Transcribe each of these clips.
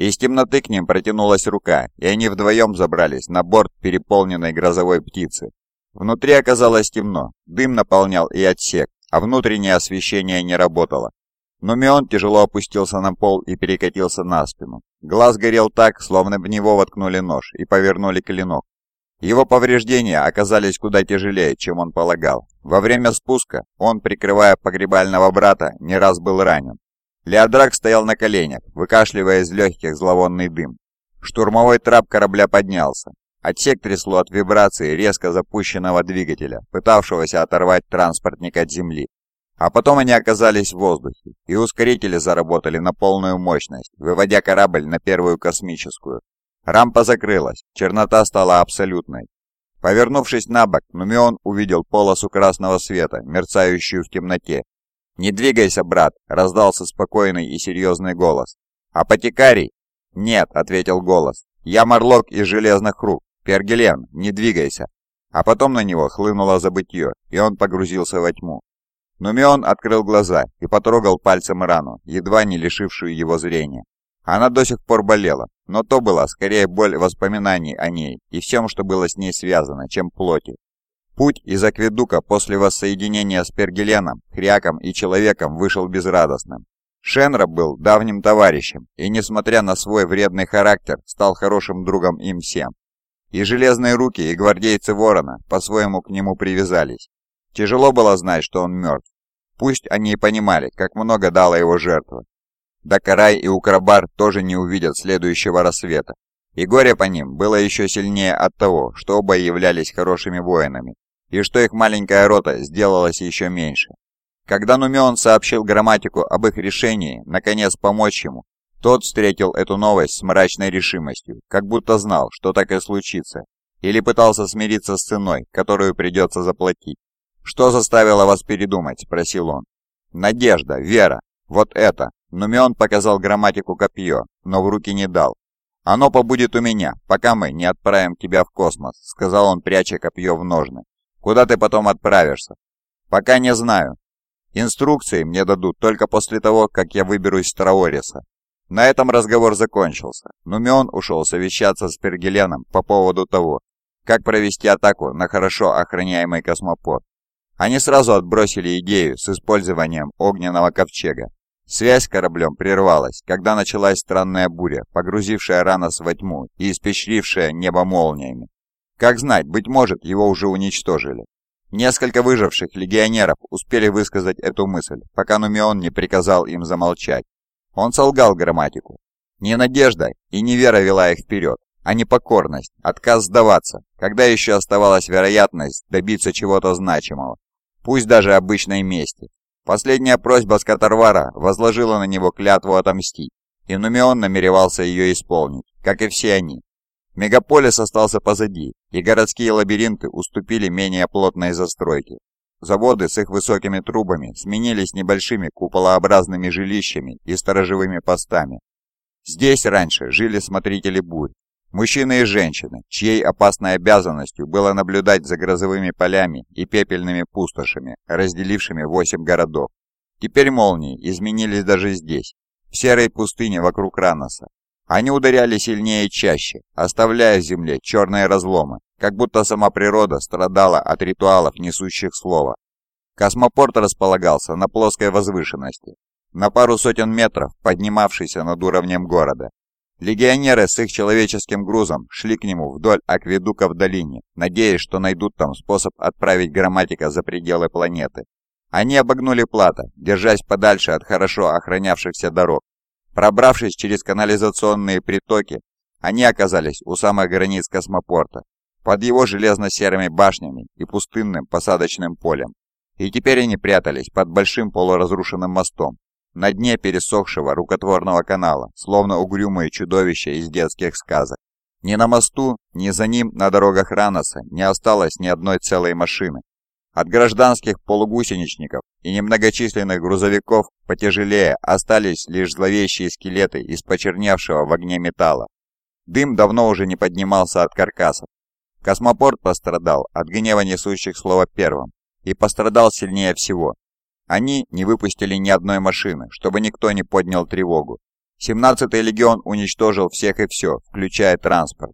Из темноты к ним протянулась рука, и они вдвоем забрались на борт переполненной грозовой птицы. Внутри оказалось темно, дым наполнял и отсек, а внутреннее освещение не работало. Нумион тяжело опустился на пол и перекатился на спину. Глаз горел так, словно в него воткнули нож и повернули клинок. Его повреждения оказались куда тяжелее, чем он полагал. Во время спуска он, прикрывая погребального брата, не раз был ранен. Леодрак стоял на коленях, выкашливая из легких зловонный дым. Штурмовой трап корабля поднялся. Отсек трясло от вибрации резко запущенного двигателя, пытавшегося оторвать транспортник от земли. А потом они оказались в воздухе, и ускорители заработали на полную мощность, выводя корабль на первую космическую. Рампа закрылась, чернота стала абсолютной. Повернувшись на бок, Нумион увидел полосу красного света, мерцающую в темноте. «Не двигайся, брат!» — раздался спокойный и серьезный голос. «Апотекарий?» «Нет», — ответил голос. «Я Марлок из железных рук. Пергелен, не двигайся!» А потом на него хлынуло забытье, и он погрузился во тьму. Нумион открыл глаза и потрогал пальцем рану, едва не лишившую его зрения. Она до сих пор болела, но то была скорее боль воспоминаний о ней и всем, что было с ней связано, чем плоти. Путь из Акведука после воссоединения с Пергеленом, Хряком и Человеком вышел безрадостным. Шенра был давним товарищем и, несмотря на свой вредный характер, стал хорошим другом им всем. И железные руки, и гвардейцы Ворона по-своему к нему привязались. Тяжело было знать, что он мертв. Пусть они и понимали, как много дала его жертва. Дакарай и Украбар тоже не увидят следующего рассвета. И горе по ним было еще сильнее от того, что оба являлись хорошими воинами, и что их маленькая рота сделалась еще меньше. Когда Нумион сообщил грамматику об их решении, наконец помочь ему, тот встретил эту новость с мрачной решимостью, как будто знал, что так и случится, или пытался смириться с ценой, которую придется заплатить. «Что заставило вас передумать?» – спросил он. «Надежда, вера. Вот это!» Нумион показал грамматику копье, но в руки не дал. «Оно побудет у меня, пока мы не отправим тебя в космос», — сказал он, пряча копье в ножны. «Куда ты потом отправишься?» «Пока не знаю. Инструкции мне дадут только после того, как я выберусь из Траориса». На этом разговор закончился. Нумион ушел совещаться с Пергеленом по поводу того, как провести атаку на хорошо охраняемый космопорт. Они сразу отбросили идею с использованием огненного ковчега. Связь с кораблем прервалась, когда началась странная буря, погрузившая Ранос во тьму и испещрившая небо молниями. Как знать, быть может, его уже уничтожили. Несколько выживших легионеров успели высказать эту мысль, пока Нумион не приказал им замолчать. Он солгал грамматику. Не надежда и не вера вела их вперед, а непокорность, отказ сдаваться, когда еще оставалась вероятность добиться чего-то значимого пусть даже обычной мести. Последняя просьба Скотарвара возложила на него клятву отомстить, и Нумион намеревался ее исполнить, как и все они. Мегаполис остался позади, и городские лабиринты уступили менее плотной застройке. Заводы с их высокими трубами сменились небольшими куполообразными жилищами и сторожевыми постами. Здесь раньше жили смотрители бурь, Мужчины и женщины, чьей опасной обязанностью было наблюдать за грозовыми полями и пепельными пустошами, разделившими восемь городов. Теперь молнии изменились даже здесь, в серой пустыне вокруг Раноса. Они ударяли сильнее и чаще, оставляя в земле черные разломы, как будто сама природа страдала от ритуалов, несущих слова. Космопорт располагался на плоской возвышенности, на пару сотен метров поднимавшийся над уровнем города. Легионеры с их человеческим грузом шли к нему вдоль акведука в долине, надеясь, что найдут там способ отправить грамматика за пределы планеты. Они обогнули плато, держась подальше от хорошо охранявшихся дорог. Пробравшись через канализационные притоки, они оказались у самых границ космопорта, под его железно-серыми башнями и пустынным посадочным полем. И теперь они прятались под большим полуразрушенным мостом, на дне пересохшего рукотворного канала, словно угрюмые чудовища из детских сказок. Ни на мосту, ни за ним на дорогах Раноса не осталось ни одной целой машины. От гражданских полугусеничников и немногочисленных грузовиков потяжелее остались лишь зловещие скелеты из почерневшего в огне металла. Дым давно уже не поднимался от каркасов. Космопорт пострадал от гнева несущих слова первым и пострадал сильнее всего, они не выпустили ни одной машины, чтобы никто не поднял тревогу. 17-й легион уничтожил всех и все, включая транспорт.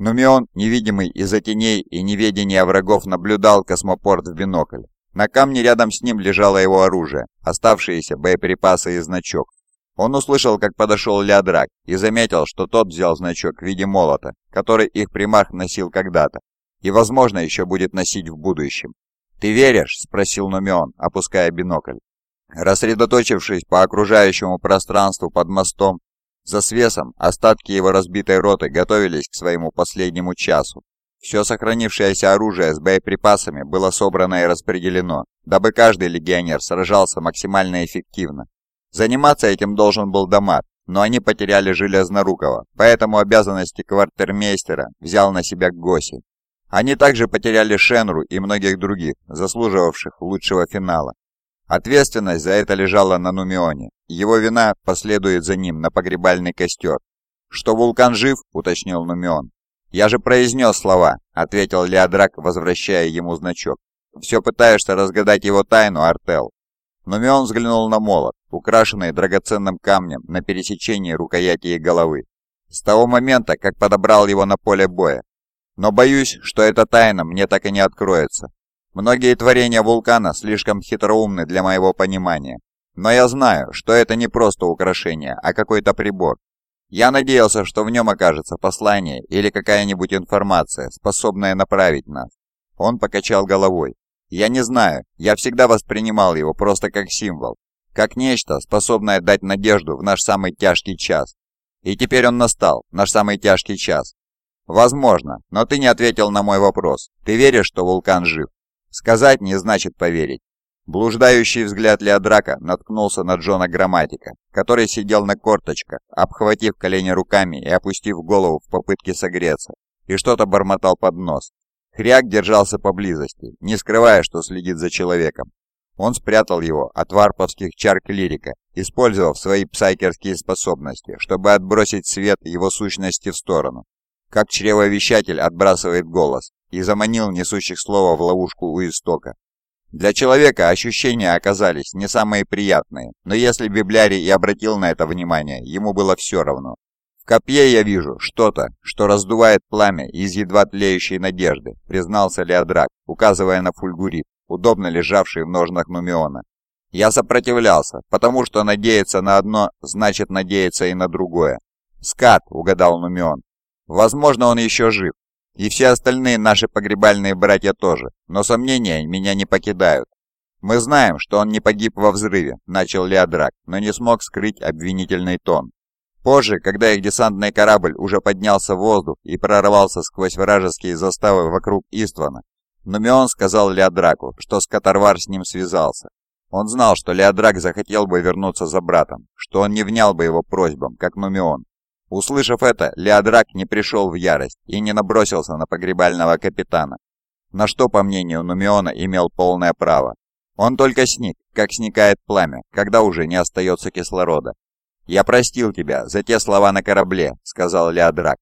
Нумион, невидимый из-за теней и неведения врагов, наблюдал космопорт в бинокль. На камне рядом с ним лежало его оружие, оставшиеся боеприпасы и значок. Он услышал, как подошел Леодрак, и заметил, что тот взял значок в виде молота, который их примарх носил когда-то, и, возможно, еще будет носить в будущем. «Ты веришь?» – спросил Нумион, опуская бинокль. Рассредоточившись по окружающему пространству под мостом, за свесом остатки его разбитой роты готовились к своему последнему часу. Все сохранившееся оружие с боеприпасами было собрано и распределено, дабы каждый легионер сражался максимально эффективно. Заниматься этим должен был Дамат, но они потеряли Железнорукова, поэтому обязанности квартермейстера взял на себя Госи. Они также потеряли Шенру и многих других, заслуживавших лучшего финала. Ответственность за это лежала на Нумионе. Его вина последует за ним на погребальный костер. «Что вулкан жив?» – уточнил Нумион. «Я же произнес слова», – ответил Леодрак, возвращая ему значок. «Все пытаешься разгадать его тайну, Артел». Нумион взглянул на молот, украшенный драгоценным камнем на пересечении рукояти и головы. С того момента, как подобрал его на поле боя. Но боюсь, что эта тайна мне так и не откроется. Многие творения вулкана слишком хитроумны для моего понимания. Но я знаю, что это не просто украшение, а какой-то прибор. Я надеялся, что в нем окажется послание или какая-нибудь информация, способная направить нас. Он покачал головой. Я не знаю, я всегда воспринимал его просто как символ, как нечто, способное дать надежду в наш самый тяжкий час. И теперь он настал, наш самый тяжкий час. Возможно, но ты не ответил на мой вопрос. Ты веришь, что вулкан жив? Сказать не значит поверить. Блуждающий взгляд Леодрака наткнулся на Джона Грамматика, который сидел на корточках, обхватив колени руками и опустив голову в попытке согреться, и что-то бормотал под нос. Хряк держался поблизости, не скрывая, что следит за человеком. Он спрятал его от варповских чар клирика, использовав свои псайкерские способности, чтобы отбросить свет его сущности в сторону. Как чревовещатель отбрасывает голос, и заманил несущих слова в ловушку у истока. Для человека ощущения оказались не самые приятные, но если Библярий и обратил на это внимание, ему было все равно. «В копье я вижу что-то, что раздувает пламя из едва тлеющей надежды», признался Леодрак, указывая на фульгурит, удобно лежавший в ножнах Нумиона. «Я сопротивлялся, потому что надеяться на одно, значит надеяться и на другое». «Скат», — угадал Нумион. «Возможно, он еще жив, и все остальные наши погребальные братья тоже, но сомнения меня не покидают. Мы знаем, что он не погиб во взрыве, начал Леодрак, но не смог скрыть обвинительный тон. Позже, когда их десантный корабль уже поднялся в воздух и прорвался сквозь вражеские заставы вокруг Иствана, Нумион сказал Леодраку, что Скоторвар с ним связался. Он знал, что Леодрак захотел бы вернуться за братом, что он не внял бы его просьбам, как Нумион, Услышав это, Леодрак не пришел в ярость и не набросился на погребального капитана, на что, по мнению Нумиона, имел полное право. Он только сник, как сникает пламя, когда уже не остается кислорода. «Я простил тебя за те слова на корабле», — сказал Леодрак.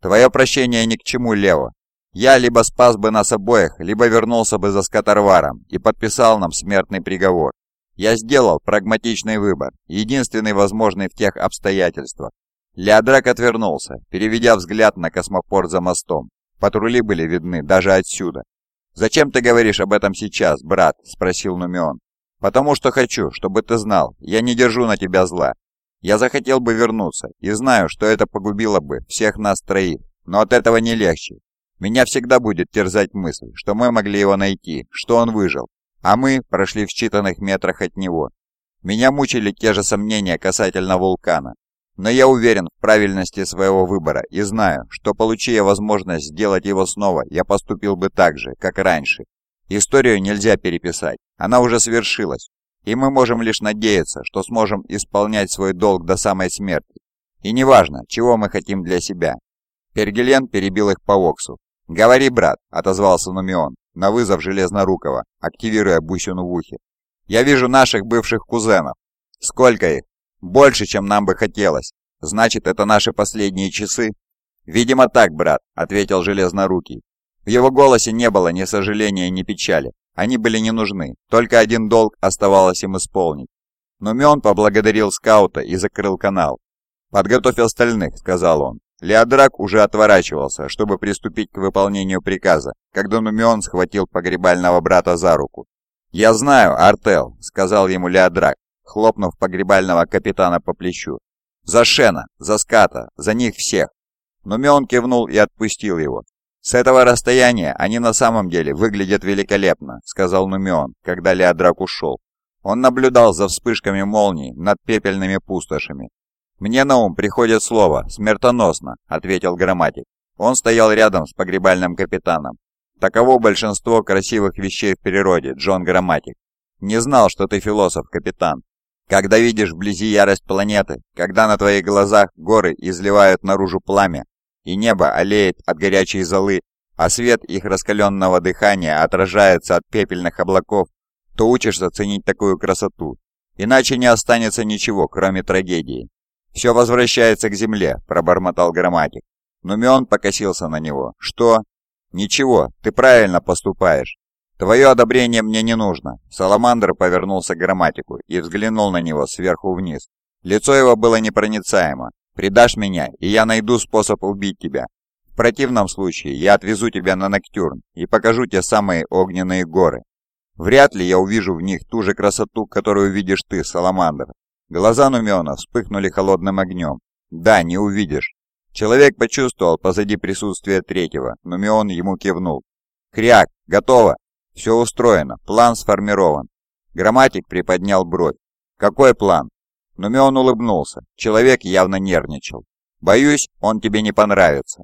«Твое прощение ни к чему, Лео. Я либо спас бы нас обоих, либо вернулся бы за Скоторваром и подписал нам смертный приговор. Я сделал прагматичный выбор, единственный возможный в тех обстоятельствах, Леодрак отвернулся, переведя взгляд на космопорт за мостом. Патрули были видны даже отсюда. «Зачем ты говоришь об этом сейчас, брат?» – спросил Нумион. «Потому что хочу, чтобы ты знал, я не держу на тебя зла. Я захотел бы вернуться, и знаю, что это погубило бы всех нас троих, но от этого не легче. Меня всегда будет терзать мысль, что мы могли его найти, что он выжил, а мы прошли в считанных метрах от него. Меня мучили те же сомнения касательно вулкана, но я уверен в правильности своего выбора и знаю, что получи я возможность сделать его снова, я поступил бы так же, как раньше. Историю нельзя переписать, она уже свершилась, и мы можем лишь надеяться, что сможем исполнять свой долг до самой смерти. И неважно, чего мы хотим для себя. Пергелен перебил их по Оксу. «Говори, брат», — отозвался Нумион, на вызов Железнорукова, активируя бусину в ухе. «Я вижу наших бывших кузенов. Сколько их?» «Больше, чем нам бы хотелось. Значит, это наши последние часы?» «Видимо так, брат», — ответил Железнорукий. В его голосе не было ни сожаления, ни печали. Они были не нужны, только один долг оставалось им исполнить. Но Мион поблагодарил скаута и закрыл канал. «Подготовь остальных», — сказал он. Леодрак уже отворачивался, чтобы приступить к выполнению приказа, когда Нумион схватил погребального брата за руку. «Я знаю, Артел», — сказал ему Леодрак, хлопнув погребального капитана по плечу. «За Шена, за Ската, за них всех». Нумион кивнул и отпустил его. «С этого расстояния они на самом деле выглядят великолепно», — сказал Нумион, когда Леодрак ушел. Он наблюдал за вспышками молний над пепельными пустошами. «Мне на ум приходит слово «смертоносно», — ответил грамматик. Он стоял рядом с погребальным капитаном. Таково большинство красивых вещей в природе, Джон Грамматик. Не знал, что ты философ, капитан. Когда видишь вблизи ярость планеты, когда на твоих глазах горы изливают наружу пламя, и небо олеет от горячей золы, а свет их раскаленного дыхания отражается от пепельных облаков, то учишься ценить такую красоту. Иначе не останется ничего, кроме трагедии. «Все возвращается к земле», — пробормотал грамматик. Нумион покосился на него. «Что?» «Ничего, ты правильно поступаешь. Твое одобрение мне не нужно». Саламандр повернулся к грамматику и взглянул на него сверху вниз. Лицо его было непроницаемо. Предашь меня, и я найду способ убить тебя. В противном случае я отвезу тебя на Ноктюрн и покажу те самые огненные горы. Вряд ли я увижу в них ту же красоту, которую видишь ты, Саламандр. Глаза Нумена вспыхнули холодным огнем. Да, не увидишь. Человек почувствовал позади присутствие третьего, Нумион ему кивнул. «Кряк, готово! Все устроено, план сформирован». Грамматик приподнял бровь. «Какой план?» Нумион улыбнулся. Человек явно нервничал. «Боюсь, он тебе не понравится.